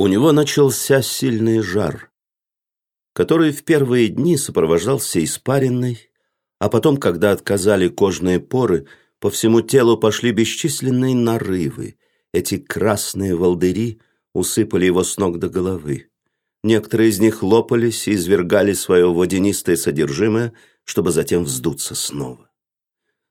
У него начался сильный жар, который в первые дни сопровождался испаренной, а потом, когда отказали кожные поры, по всему телу пошли бесчисленные нарывы. Эти красные волдыри усыпали его с ног до головы. Некоторые из них лопались и извергали свое водянистое содержимое, чтобы затем вздуться снова.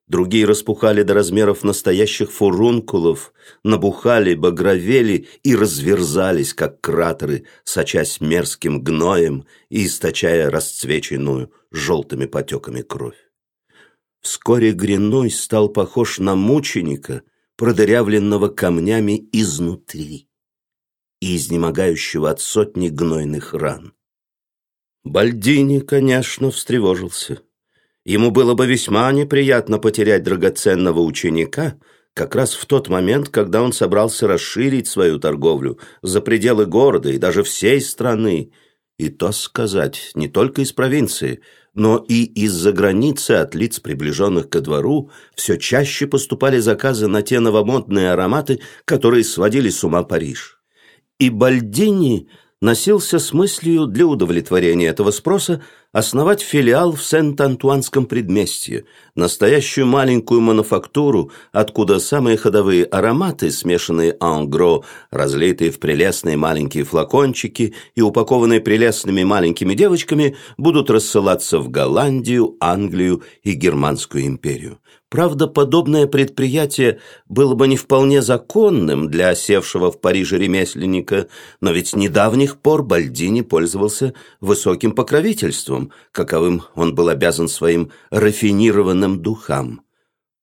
Другие распухали до размеров настоящих фурункулов, набухали, багровели и разверзались, как кратеры, сочась мерзким гноем и источая расцвеченную желтыми потеками кровь. Вскоре Гриной стал похож на мученика, продырявленного камнями изнутри и изнемогающего от сотни гнойных ран. Бальдини, конечно, встревожился. Ему было бы весьма неприятно потерять драгоценного ученика как раз в тот момент, когда он собрался расширить свою торговлю за пределы города и даже всей страны. И то сказать, не только из провинции, но и из-за границы от лиц, приближенных ко двору, все чаще поступали заказы на те новомодные ароматы, которые сводили с ума Париж. И Бальдини носился с мыслью для удовлетворения этого спроса основать филиал в Сент-Антуанском предместье, настоящую маленькую мануфактуру, откуда самые ходовые ароматы, смешанные ангро, разлитые в прелестные маленькие флакончики и упакованные прелестными маленькими девочками, будут рассылаться в Голландию, Англию и Германскую империю. Правда, подобное предприятие было бы не вполне законным для осевшего в Париже ремесленника, но ведь с недавних пор Бальдини пользовался высоким покровительством, каковым он был обязан своим рафинированным духам.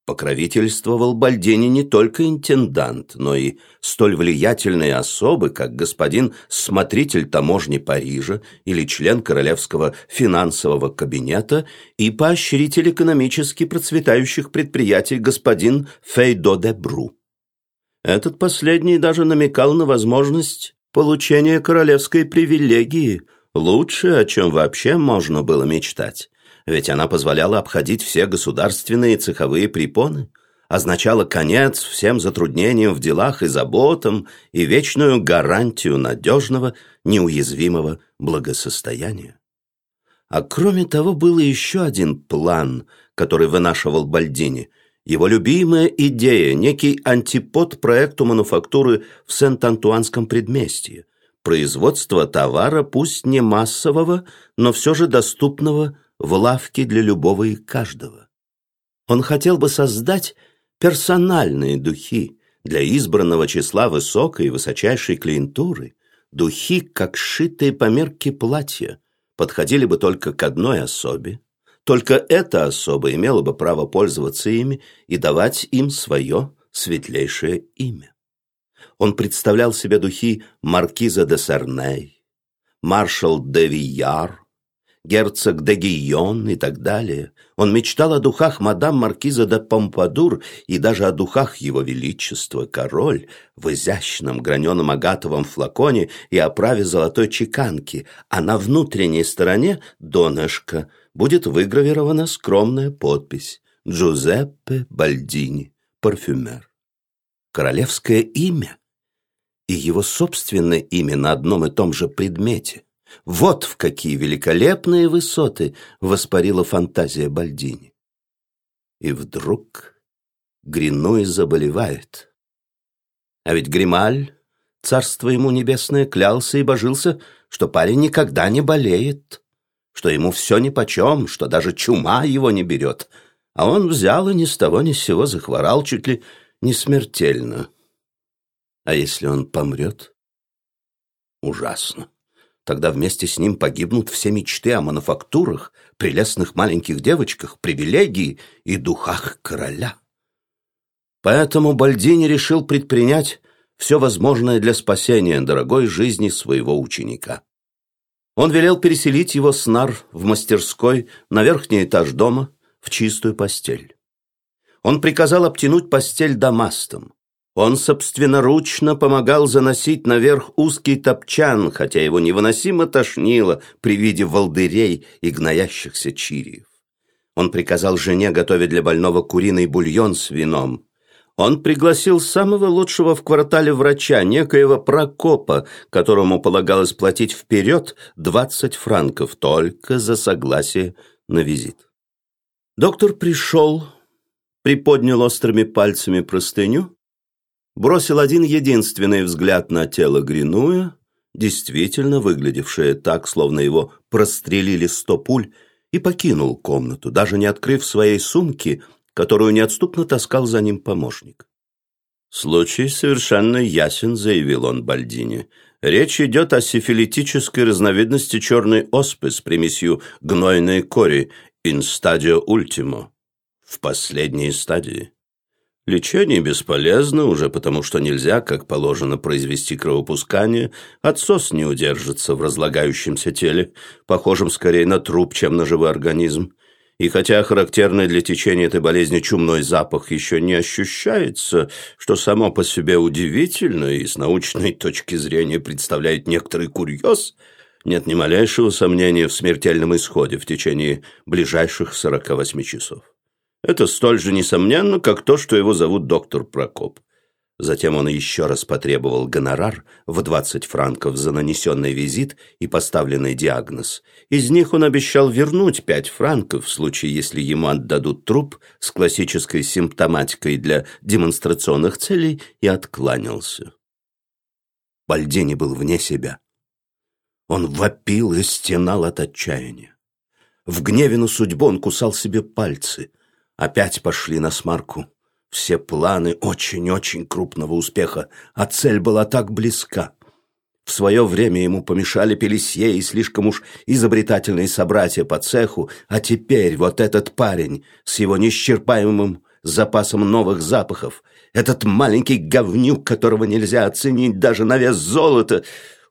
Покровительствовал Бальдини не только интендант, но и столь влиятельные особы, как господин смотритель таможни Парижа или член Королевского финансового кабинета и поощритель экономически процветающих предприятий господин Фейдо де Бру. Этот последний даже намекал на возможность получения королевской привилегии, лучшее, о чем вообще можно было мечтать ведь она позволяла обходить все государственные цеховые препоны, означала конец всем затруднениям в делах и заботам и вечную гарантию надежного, неуязвимого благосостояния. А кроме того, был еще один план, который вынашивал Бальдини. Его любимая идея, некий антипод проекту мануфактуры в Сент-Антуанском предместье. Производство товара, пусть не массового, но все же доступного в лавке для любого и каждого. Он хотел бы создать персональные духи для избранного числа высокой и высочайшей клиентуры, духи, как сшитые по мерке платья, подходили бы только к одной особе, только эта особа имела бы право пользоваться ими и давать им свое светлейшее имя. Он представлял себе духи маркиза де Сарней, маршал де Вияр, герцог де и так далее. Он мечтал о духах мадам Маркиза де Помпадур и даже о духах его величества, король, в изящном граненом агатовом флаконе и оправе золотой чеканки, а на внутренней стороне донышка будет выгравирована скромная подпись «Джузеппе Бальдини, парфюмер». Королевское имя и его собственное имя на одном и том же предмете. Вот в какие великолепные высоты воспарила фантазия Бальдини. И вдруг Гринуй заболевает. А ведь Грималь, царство ему небесное, клялся и божился, что парень никогда не болеет, что ему все нипочем, что даже чума его не берет. А он взял и ни с того ни с сего захворал чуть ли не смертельно. А если он помрет? Ужасно. Тогда вместе с ним погибнут все мечты о мануфактурах, прелестных маленьких девочках, привилегии и духах короля. Поэтому Бальдини решил предпринять все возможное для спасения дорогой жизни своего ученика. Он велел переселить его с нар в мастерской на верхний этаж дома в чистую постель. Он приказал обтянуть постель дамастом, он собственноручно помогал заносить наверх узкий топчан, хотя его невыносимо тошнило при виде волдырей и гноящихся чириев. Он приказал жене готовить для больного куриный бульон с вином. он пригласил самого лучшего в квартале врача, некоего Прокопа, которому полагалось платить вперед 20 франков только за согласие на визит. Доктор пришел, приподнял острыми пальцами простыню, бросил один единственный взгляд на тело Гринуя, действительно выглядевшее так, словно его прострелили сто пуль, и покинул комнату, даже не открыв своей сумки, которую неотступно таскал за ним помощник. «Случай совершенно ясен», — заявил он Бальдини. «Речь идет о сифилитической разновидности черной оспы с примесью гнойной кори, stadio ultimo, в последней стадии. Лечение бесполезно уже потому, что нельзя, как положено, произвести кровопускание, отсос не удержится в разлагающемся теле, похожем скорее на труп, чем на живой организм. И хотя характерный для течения этой болезни чумной запах еще не ощущается, что само по себе удивительно и с научной точки зрения представляет некоторый курьез, нет ни малейшего сомнения в смертельном исходе в течение ближайших 48 часов. Это столь же несомненно, как то, что его зовут доктор Прокоп. Затем он еще раз потребовал гонорар в 20 франков за нанесенный визит и поставленный диагноз. Из них он обещал вернуть 5 франков в случае, если ему отдадут труп с классической симптоматикой для демонстрационных целей и откланялся. Бальдини был вне себя. Он вопил и стенал от отчаяния. В гневе на судьбу он кусал себе пальцы. Опять пошли на смарку. Все планы очень-очень крупного успеха, а цель была так близка. В свое время ему помешали Пелесье и слишком уж изобретательные собратья по цеху, а теперь вот этот парень с его неисчерпаемым запасом новых запахов, этот маленький говнюк, которого нельзя оценить даже на вес золота,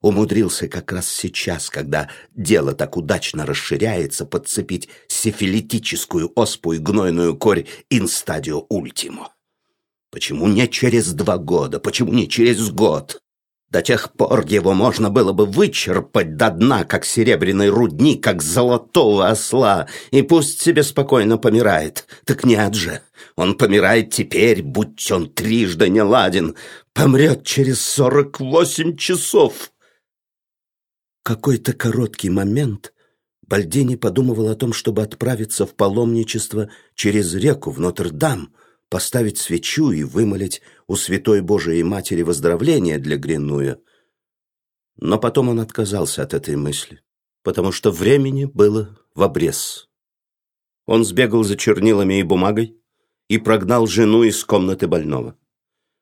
умудрился как раз сейчас, когда дело так удачно расширяется, подцепить сифилитическую оспу и гнойную корь инстадио ультимо. Почему не через два года? Почему не через год? До тех пор его можно было бы вычерпать до дна, как серебряный рудник, как золотого осла, и пусть себе спокойно помирает. Так нет же, он помирает теперь, будь он трижды не ладен, помрет через сорок восемь часов. Какой-то короткий момент Бальдини подумывал о том, чтобы отправиться в паломничество через реку в Нотр-Дам, поставить свечу и вымолить у Святой Божией Матери выздоровления для Гринуя. Но потом он отказался от этой мысли, потому что времени было в обрез. Он сбегал за чернилами и бумагой и прогнал жену из комнаты больного.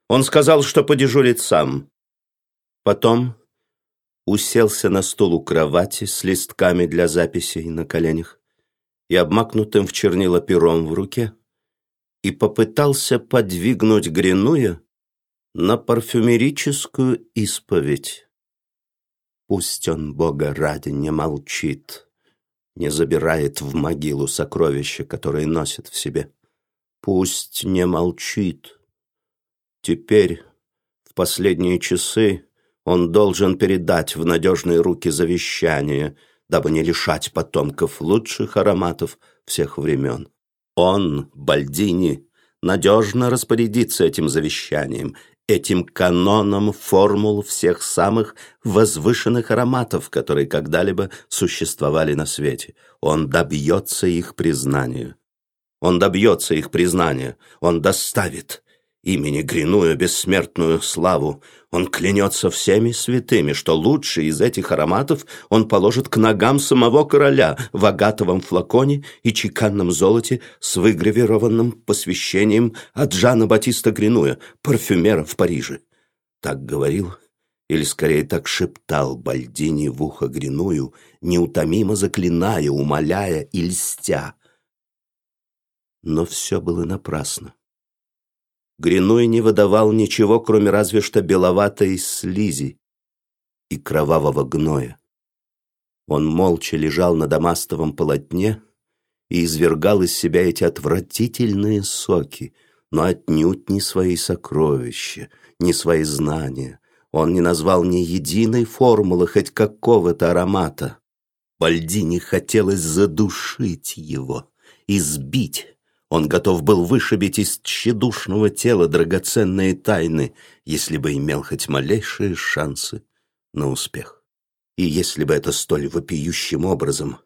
Он сказал, что подежурит сам. Потом уселся на стул у кровати с листками для записей на коленях и обмакнутым в чернила пером в руке и попытался подвигнуть Гринуя на парфюмерическую исповедь. Пусть он, Бога ради, не молчит, не забирает в могилу сокровища, которые носит в себе. Пусть не молчит. Теперь, в последние часы, он должен передать в надежные руки завещание, дабы не лишать потомков лучших ароматов всех времен. Он, Бальдини, надежно распорядится этим завещанием, этим каноном формул всех самых возвышенных ароматов, которые когда-либо существовали на свете. Он добьется их признания. Он добьется их признания. Он доставит имени Гриную бессмертную славу. Он клянется всеми святыми, что лучший из этих ароматов он положит к ногам самого короля в агатовом флаконе и чеканном золоте с выгравированным посвящением от Жана Батиста Гринуя, парфюмера в Париже. Так говорил, или скорее так шептал Бальдини в ухо Гриную, неутомимо заклиная, умоляя и льстя. Но все было напрасно. Гриной не выдавал ничего, кроме разве что беловатой слизи и кровавого гноя. Он молча лежал на дамастовом полотне и извергал из себя эти отвратительные соки, но отнюдь не свои сокровища, не свои знания. Он не назвал ни единой формулы хоть какого-то аромата. Бальдине хотелось задушить его, избить, Он готов был вышибить из тщедушного тела драгоценные тайны, если бы имел хоть малейшие шансы на успех. И если бы это столь вопиющим образом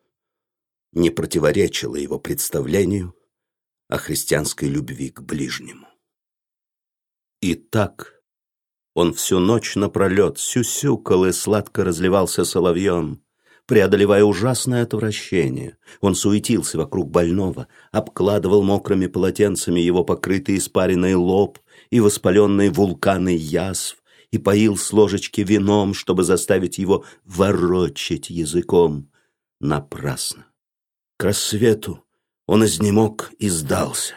не противоречило его представлению о христианской любви к ближнему. И так он всю ночь напролет сюсюкал и сладко разливался соловьем, преодолевая ужасное отвращение. Он суетился вокруг больного, обкладывал мокрыми полотенцами его покрытый испаренный лоб и воспаленные вулканы язв, и поил с ложечки вином, чтобы заставить его ворочать языком. Напрасно. К рассвету он изнемог и сдался.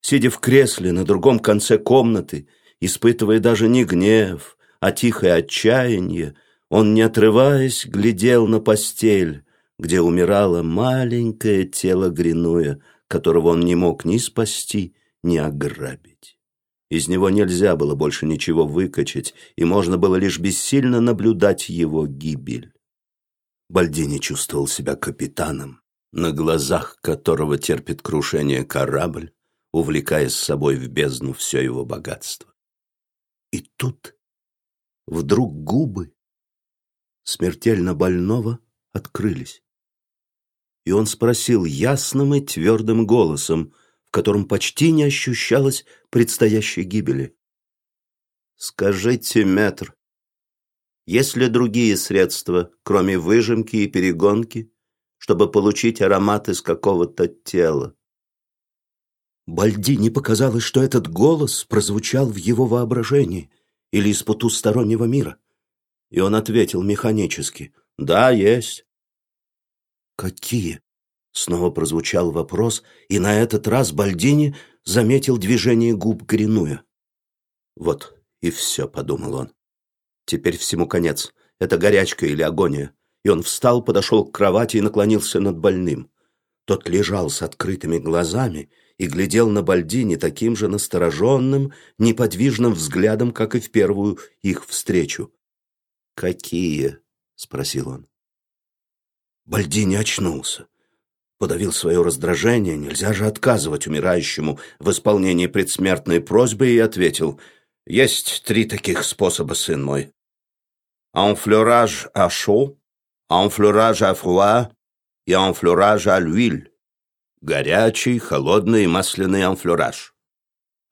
Сидя в кресле на другом конце комнаты, испытывая даже не гнев, а тихое отчаяние, он, не отрываясь, глядел на постель, где умирало маленькое тело Гринуя, которого он не мог ни спасти, ни ограбить. Из него нельзя было больше ничего выкачать, и можно было лишь бессильно наблюдать его гибель. Бальдини чувствовал себя капитаном, на глазах которого терпит крушение корабль, увлекая с собой в бездну все его богатство. И тут вдруг губы смертельно больного открылись. И он спросил ясным и твердым голосом, в котором почти не ощущалось предстоящей гибели. «Скажите, метр, есть ли другие средства, кроме выжимки и перегонки, чтобы получить аромат из какого-то тела?» Бальди не показалось, что этот голос прозвучал в его воображении или из потустороннего мира. И он ответил механически. «Да, есть». «Какие?» Снова прозвучал вопрос, и на этот раз Бальдини заметил движение губ Гринуя. «Вот и все», — подумал он. «Теперь всему конец. Это горячка или агония». И он встал, подошел к кровати и наклонился над больным. Тот лежал с открытыми глазами и глядел на Бальдини таким же настороженным, неподвижным взглядом, как и в первую их встречу. «Какие?» — спросил он. Бальдини очнулся. Подавил свое раздражение, нельзя же отказывать умирающему в исполнении предсмертной просьбы, и ответил, «Есть три таких способа, сын мой. À chaud, enfleurage à froid и à l'huile». Горячий, холодный и масляный enfleurage.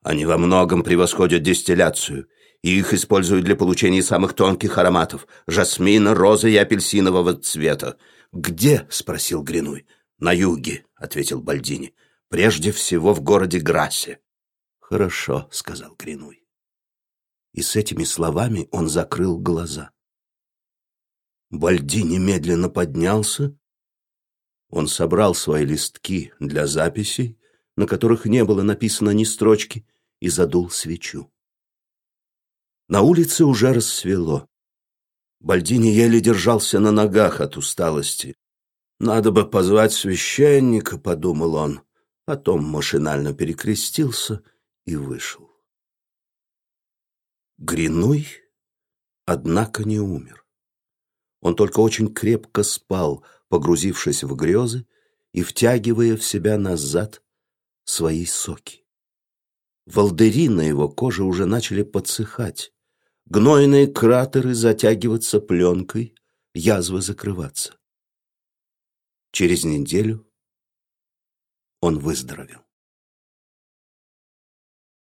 Они во многом превосходят дистилляцию и их используют для получения самых тонких ароматов – жасмина, розы и апельсинового цвета. «Где?» – спросил Гринуй. «На юге», – ответил Бальдини. «Прежде всего в городе Грасе». «Хорошо», – сказал Гринуй. И с этими словами он закрыл глаза. Бальдини медленно поднялся. Он собрал свои листки для записей, на которых не было написано ни строчки, и задул свечу. На улице уже рассвело. Бальдини еле держался на ногах от усталости. «Надо бы позвать священника», — подумал он. Потом машинально перекрестился и вышел. Гринуй, однако, не умер. Он только очень крепко спал, погрузившись в грезы и втягивая в себя назад свои соки. Волдыри на его коже уже начали подсыхать. Гнойные кратеры затягиваться пленкой, язвы закрываться. Через неделю он выздоровел.